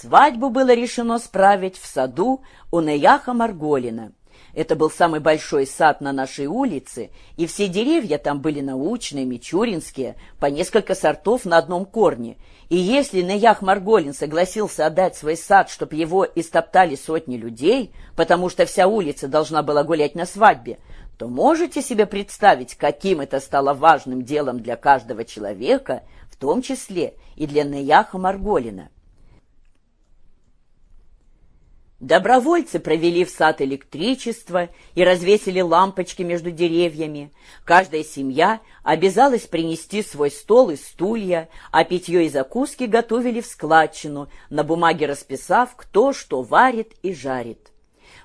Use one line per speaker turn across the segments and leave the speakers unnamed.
Свадьбу было решено справить в саду у Неяха Марголина. Это был самый большой сад на нашей улице, и все деревья там были научные, мичуринские, по несколько сортов на одном корне. И если Неях Марголин согласился отдать свой сад, чтобы его истоптали сотни людей, потому что вся улица должна была гулять на свадьбе, то можете себе представить, каким это стало важным делом для каждого человека, в том числе и для Неяха Марголина. Добровольцы провели в сад электричество и развесили лампочки между деревьями. Каждая семья обязалась принести свой стол и стулья, а питье и закуски готовили в складчину, на бумаге расписав, кто что варит и жарит.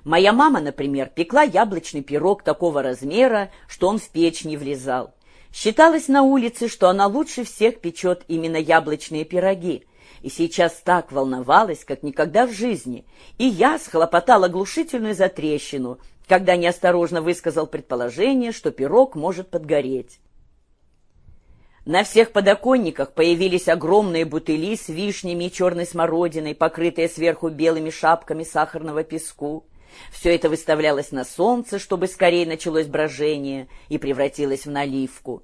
Моя мама, например, пекла яблочный пирог такого размера, что он в печь не влезал. Считалось на улице, что она лучше всех печет именно яблочные пироги, и сейчас так волновалась, как никогда в жизни, и я схлопотала глушительную затрещину, когда неосторожно высказал предположение, что пирог может подгореть. На всех подоконниках появились огромные бутыли с вишнями и черной смородиной, покрытые сверху белыми шапками сахарного песку. Все это выставлялось на солнце, чтобы скорее началось брожение и превратилось в наливку.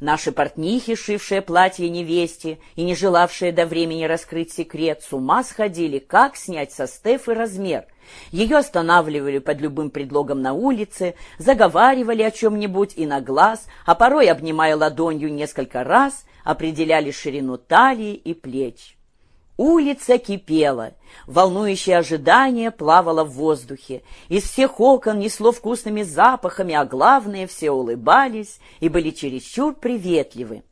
Наши портнихи, шившие платье невесте и не желавшие до времени раскрыть секрет, с ума сходили, как снять со Стефы размер. Ее останавливали под любым предлогом на улице, заговаривали о чем-нибудь и на глаз, а порой, обнимая ладонью несколько раз, определяли ширину талии и плеч. Улица кипела, волнующее ожидание плавало в воздухе. Из всех окон несло вкусными запахами, а главное, все улыбались и были чересчур приветливы.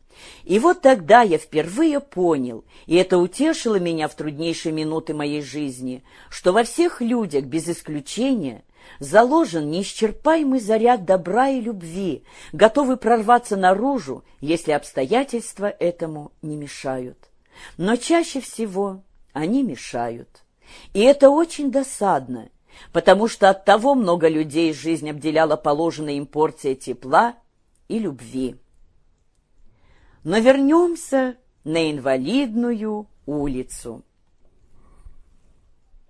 И вот тогда я впервые понял, и это утешило меня в труднейшие минуты моей жизни, что во всех людях, без исключения, заложен неисчерпаемый заряд добра и любви, готовый прорваться наружу, если обстоятельства этому не мешают. Но чаще всего они мешают. И это очень досадно, потому что от того много людей жизнь обделяла положенной им порцией тепла и любви. Но вернемся на инвалидную улицу.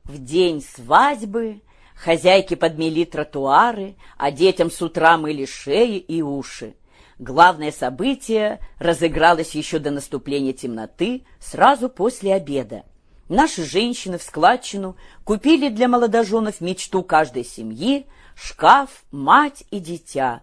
В день свадьбы хозяйки подмели тротуары, а детям с утра мыли шеи и уши. Главное событие разыгралось еще до наступления темноты, сразу после обеда. Наши женщины в складчину купили для молодоженов мечту каждой семьи — шкаф, мать и дитя.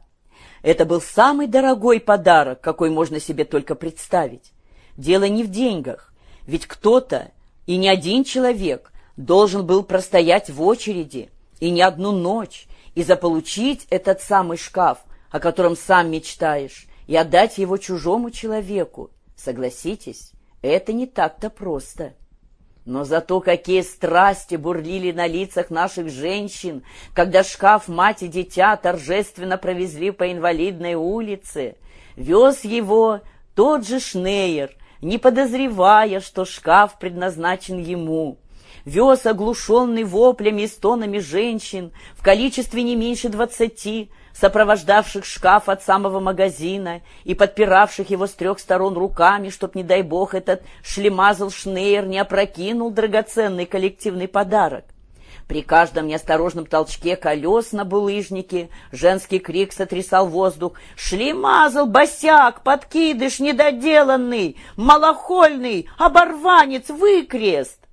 Это был самый дорогой подарок, какой можно себе только представить. Дело не в деньгах, ведь кто-то, и не один человек, должен был простоять в очереди, и не одну ночь, и заполучить этот самый шкаф — о котором сам мечтаешь, и отдать его чужому человеку. Согласитесь, это не так-то просто. Но зато какие страсти бурлили на лицах наших женщин, когда шкаф мать и дитя торжественно провезли по инвалидной улице. Вез его тот же Шнейер, не подозревая, что шкаф предназначен ему. Вез оглушенный воплями и стонами женщин в количестве не меньше двадцати, сопровождавших шкаф от самого магазина и подпиравших его с трех сторон руками, чтоб, не дай бог, этот шлемазл Шнейер не опрокинул драгоценный коллективный подарок. При каждом неосторожном толчке колес на булыжнике женский крик сотрясал воздух. «Шлемазл, босяк, подкидыш недоделанный, малохольный, оборванец, выкрест!»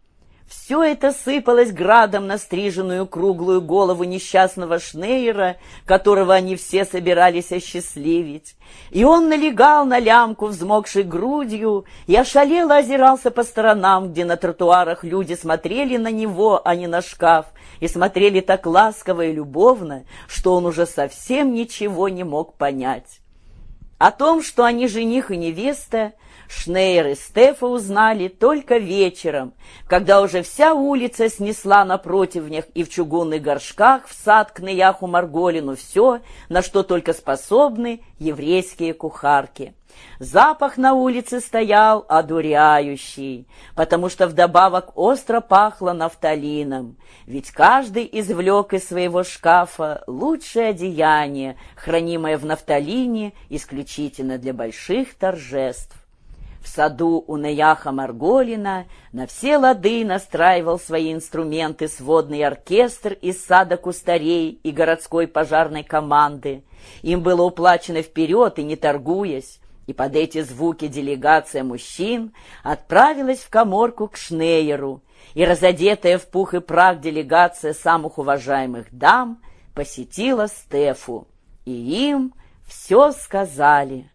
Все это сыпалось градом на стриженную круглую голову несчастного Шнейера, которого они все собирались осчастливить. И он налегал на лямку, взмокшей грудью, и ошалело озирался по сторонам, где на тротуарах люди смотрели на него, а не на шкаф, и смотрели так ласково и любовно, что он уже совсем ничего не мог понять. О том, что они жених и невеста, Шнейр и Стефа узнали только вечером, когда уже вся улица снесла на противнях и в чугунных горшках в сад к Неяху Марголину все, на что только способны еврейские кухарки. Запах на улице стоял одуряющий, потому что вдобавок остро пахло нафталином, ведь каждый извлек из своего шкафа лучшее одеяние, хранимое в нафталине исключительно для больших торжеств. В саду у Наяха Марголина на все лады настраивал свои инструменты сводный оркестр из сада кустарей и городской пожарной команды. Им было уплачено вперед и не торгуясь, и под эти звуки делегация мужчин отправилась в коморку к Шнейеру, и разодетая в пух и прах делегация самых уважаемых дам посетила Стефу, и им все сказали.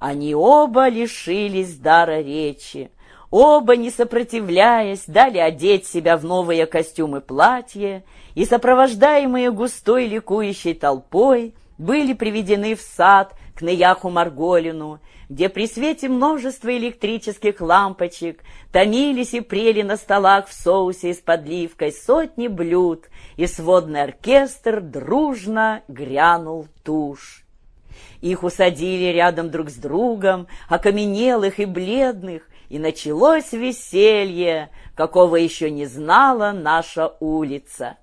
Они оба лишились дара речи, оба, не сопротивляясь, дали одеть себя в новые костюмы платья, и, сопровождаемые густой ликующей толпой, были приведены в сад к Наяху Марголину, где при свете множества электрических лампочек томились и прели на столах в соусе с подливкой сотни блюд, и сводный оркестр дружно грянул тушь. Их усадили рядом друг с другом, окаменелых и бледных, и началось веселье, какого еще не знала наша улица.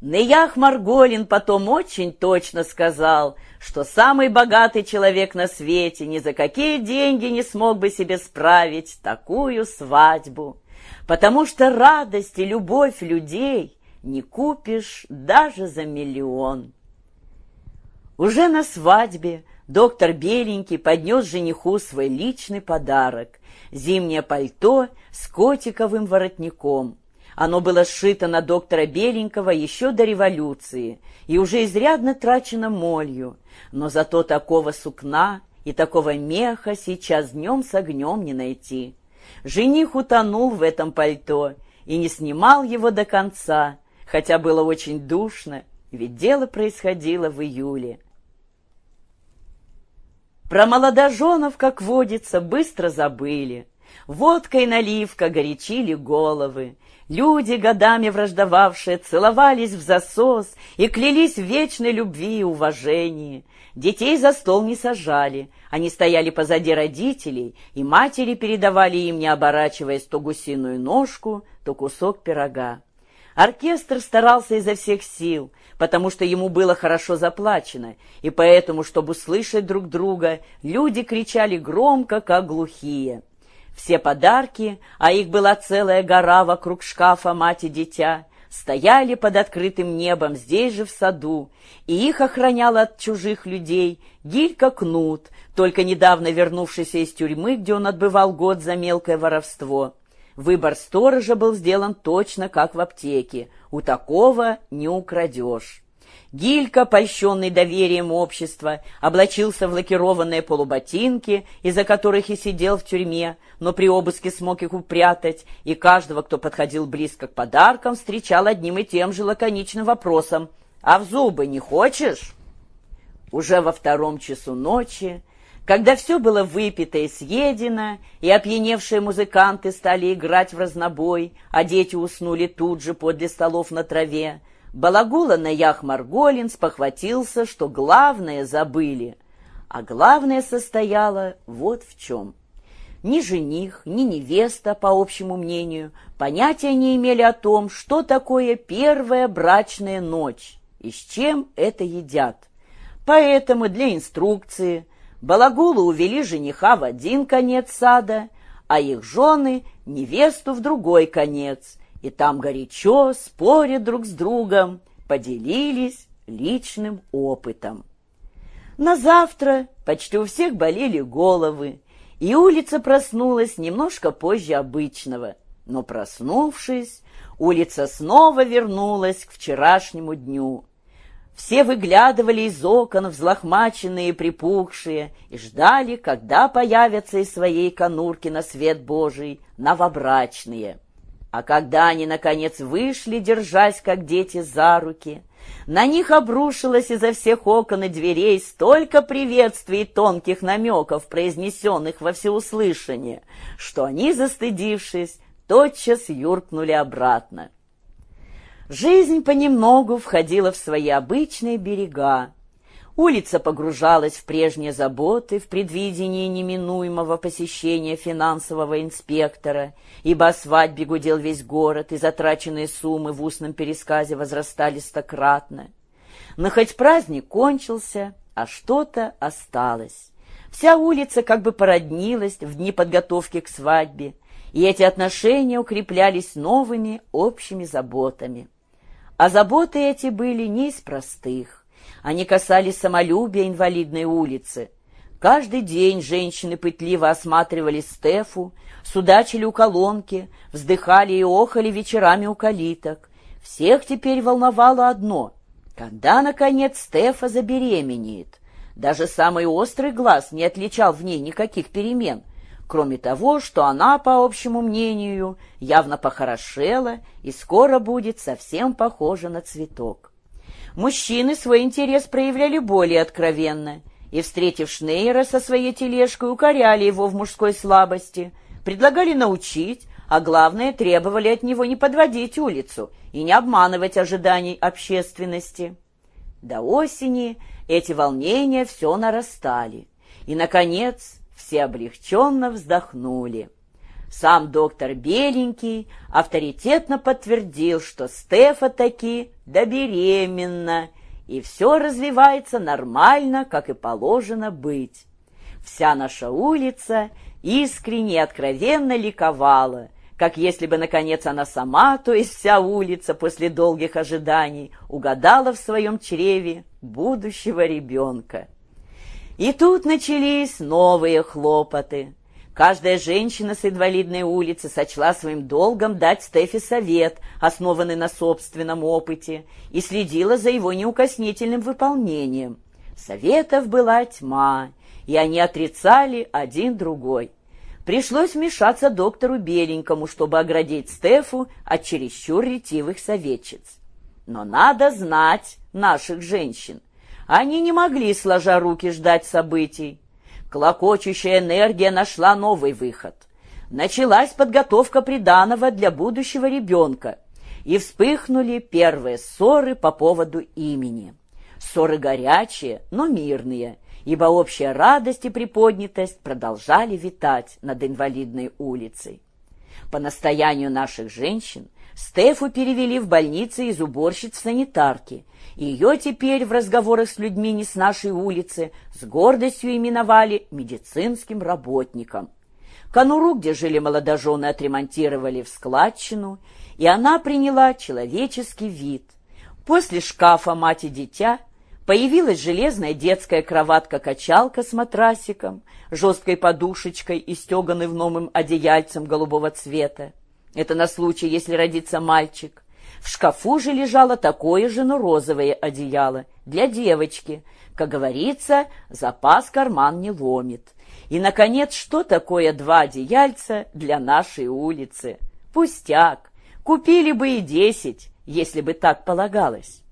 Неях Марголин потом очень точно сказал, что самый богатый человек на свете ни за какие деньги не смог бы себе справить такую свадьбу, потому что радость и любовь людей не купишь даже за миллион. Уже на свадьбе доктор Беленький поднес жениху свой личный подарок — зимнее пальто с котиковым воротником — оно было сшито на доктора Беленького еще до революции и уже изрядно трачено молью, но зато такого сукна и такого меха сейчас днем с огнем не найти. Жених утонул в этом пальто и не снимал его до конца, хотя было очень душно, ведь дело происходило в июле. Про молодоженов, как водится, быстро забыли. Водка и наливка горячили головы, Люди, годами враждовавшие, целовались в засос и клялись в вечной любви и уважении. Детей за стол не сажали, они стояли позади родителей, и матери передавали им, не оборачиваясь, то гусиную ножку, то кусок пирога. Оркестр старался изо всех сил, потому что ему было хорошо заплачено, и поэтому, чтобы услышать друг друга, люди кричали громко, как глухие. Все подарки, а их была целая гора вокруг шкафа мать и дитя, стояли под открытым небом здесь же в саду, и их охранял от чужих людей Гилька Кнут, только недавно вернувшийся из тюрьмы, где он отбывал год за мелкое воровство. Выбор сторожа был сделан точно как в аптеке, у такого не украдешь. Гилька, польщенный доверием общества, облачился в лакированные полуботинки, из-за которых и сидел в тюрьме, но при обыске смог их упрятать, и каждого, кто подходил близко к подаркам, встречал одним и тем же лаконичным вопросом «А в зубы не хочешь?» Уже во втором часу ночи, когда все было выпито и съедено, и опьяневшие музыканты стали играть в разнобой, а дети уснули тут же подле столов на траве, Балагула Наях Марголин спохватился, что главное забыли. А главное состояло вот в чем. Ни жених, ни невеста, по общему мнению, понятия не имели о том, что такое первая брачная ночь и с чем это едят. Поэтому для инструкции балагулы увели жениха в один конец сада, а их жены — невесту в другой конец, и там горячо, споря друг с другом, поделились личным опытом. На завтра почти у всех болели головы, и улица проснулась немножко позже обычного. Но проснувшись, улица снова вернулась к вчерашнему дню. Все выглядывали из окон, взлохмаченные припухшие, и ждали, когда появятся из своей конурки на свет Божий новобрачные. А когда они, наконец, вышли, держась, как дети, за руки, на них обрушилось изо всех окон и дверей столько приветствий и тонких намеков, произнесенных во всеуслышание, что они, застыдившись, тотчас юркнули обратно. Жизнь понемногу входила в свои обычные берега, Улица погружалась в прежние заботы в предвидении неминуемого посещения финансового инспектора, ибо о свадьбе гудел весь город, и затраченные суммы в устном пересказе возрастали стократно. Но хоть праздник кончился, а что-то осталось. Вся улица как бы породнилась в дни подготовки к свадьбе, и эти отношения укреплялись новыми общими заботами. А заботы эти были не из простых. Они касались самолюбия инвалидной улицы. Каждый день женщины пытливо осматривали Стефу, судачили у колонки, вздыхали и охали вечерами у калиток. Всех теперь волновало одно — когда, наконец, Стефа забеременеет. Даже самый острый глаз не отличал в ней никаких перемен, кроме того, что она, по общему мнению, явно похорошела и скоро будет совсем похожа на цветок. Мужчины свой интерес проявляли более откровенно и, встретив Шнейера со своей тележкой, укоряли его в мужской слабости — предлагали научить, а главное, требовали от него не подводить улицу и не обманывать ожиданий общественности. До осени эти волнения все нарастали, и, наконец, все облегченно вздохнули. Сам доктор Беленький авторитетно подтвердил, что Стефа таки да беременна, и все развивается нормально, как и положено быть. Вся наша улица искренне и откровенно ликовала, как если бы, наконец, она сама, то есть вся улица после долгих ожиданий, угадала в своем чреве будущего ребенка. И тут начались новые хлопоты. Каждая женщина с инвалидной улицы сочла своим долгом дать Стефи совет, основанный на собственном опыте, и следила за его неукоснительным выполнением. Советов была тьма, и они отрицали один другой. Пришлось вмешаться доктору Беленькому, чтобы оградить Стефу от чересчур ретивых советчиц. Но надо знать наших женщин. Они не могли, сложа руки, ждать событий. Клокочущая энергия нашла новый выход. Началась подготовка приданого для будущего ребенка, и вспыхнули первые ссоры по поводу имени. Ссоры горячие, но мирные, ибо общая радость и приподнятость продолжали витать над инвалидной улицей. По настоянию наших женщин Стефу перевели в больницы из уборщиц в санитарки, ее теперь в разговорах с людьми не с нашей улицы с гордостью именовали медицинским работником. Конуру, где жили молодожены, отремонтировали в складчину, и она приняла человеческий вид. После шкафа «Мать и дитя» Появилась железная детская кроватка-качалка с матрасиком, жесткой подушечкой и стеганым одеяльцем голубого цвета. Это на случай, если родится мальчик. В шкафу же лежало такое же, но розовое одеяло для девочки. Как говорится, запас карман не ломит. И, наконец, что такое два одеяльца для нашей улицы? Пустяк. Купили бы и десять, если бы так полагалось.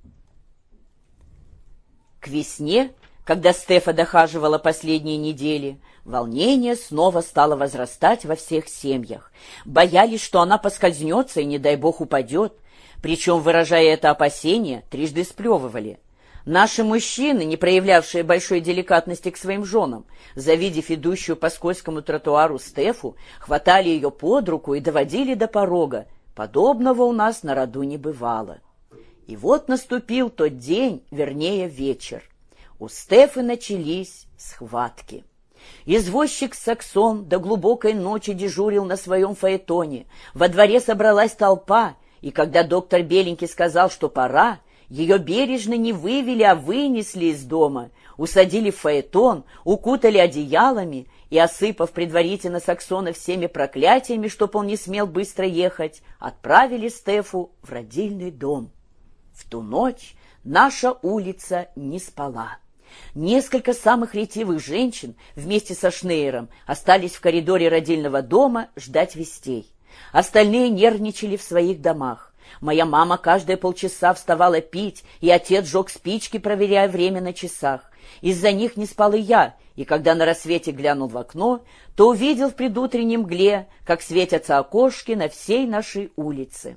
К весне, когда Стефа дохаживала последние недели, волнение снова стало возрастать во всех семьях. Боялись, что она поскользнется и, не дай бог, упадет. Причем, выражая это опасение, трижды сплевывали. Наши мужчины, не проявлявшие большой деликатности к своим женам, завидев идущую по скользкому тротуару Стефу, хватали ее под руку и доводили до порога. Подобного у нас на роду не бывало. И вот наступил тот день, вернее вечер. У Стефы начались схватки. Извозчик Саксон до глубокой ночи дежурил на своем фаэтоне. Во дворе собралась толпа, и когда доктор Беленький сказал, что пора, ее бережно не вывели, а вынесли из дома, усадили в фаэтон, укутали одеялами и, осыпав предварительно Саксона всеми проклятиями, чтоб он не смел быстро ехать, отправили Стефу в родильный дом. В ту ночь наша улица не спала. Несколько самых ретивых женщин вместе со Шнейером остались в коридоре родильного дома ждать вестей. Остальные нервничали в своих домах. Моя мама каждые полчаса вставала пить, и отец жег спички, проверяя время на часах. Из-за них не спал и я, и когда на рассвете глянул в окно, то увидел в предутреннем мгле, как светятся окошки на всей нашей улице.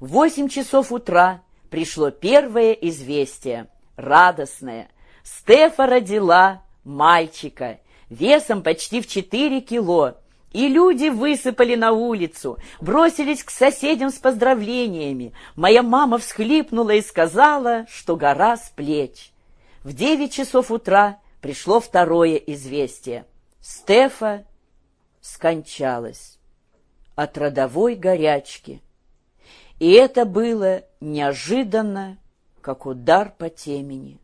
В восемь часов утра пришло первое известие, радостное. Стефа родила мальчика весом почти в четыре кило, и люди высыпали на улицу, бросились к соседям с поздравлениями. Моя мама всхлипнула и сказала, что гора с плеч. В девять часов утра пришло второе известие. Стефа скончалась от родовой горячки. И это было неожиданно, как удар по темени.